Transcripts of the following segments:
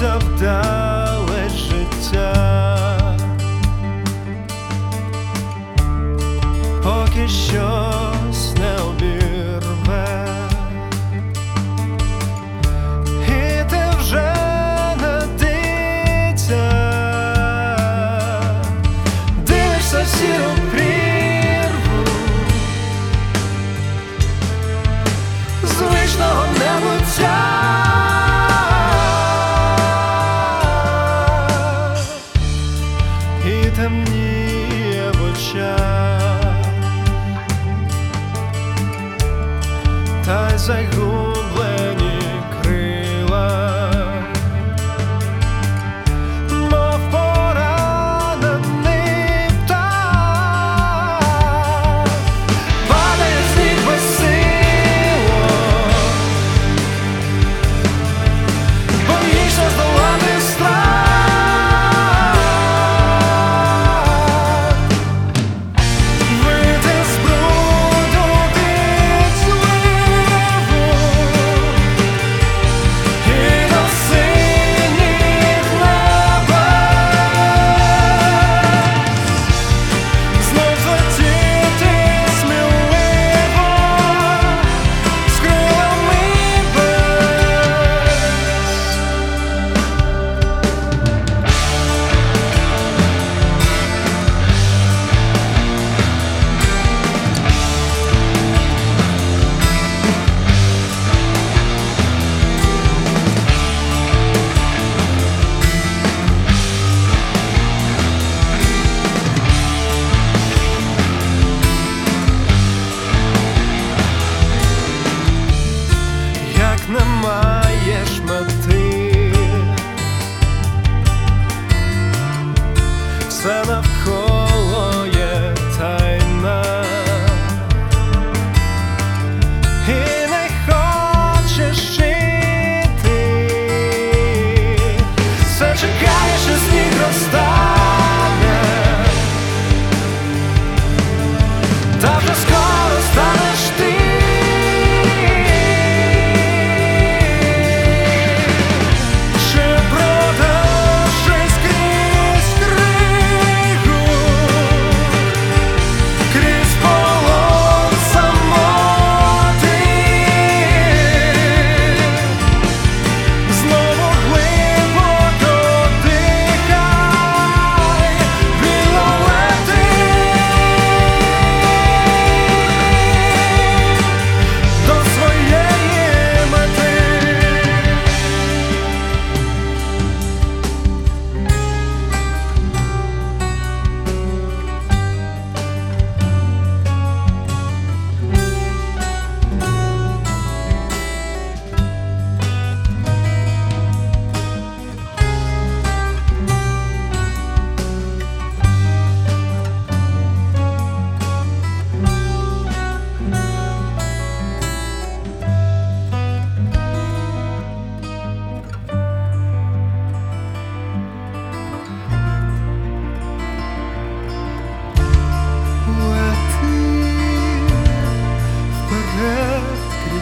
дивиться вдале життя, поки щось не обірве, і ти вже не дитя, дивишся сіру прірву, звичного небуття.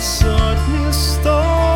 сотні сто.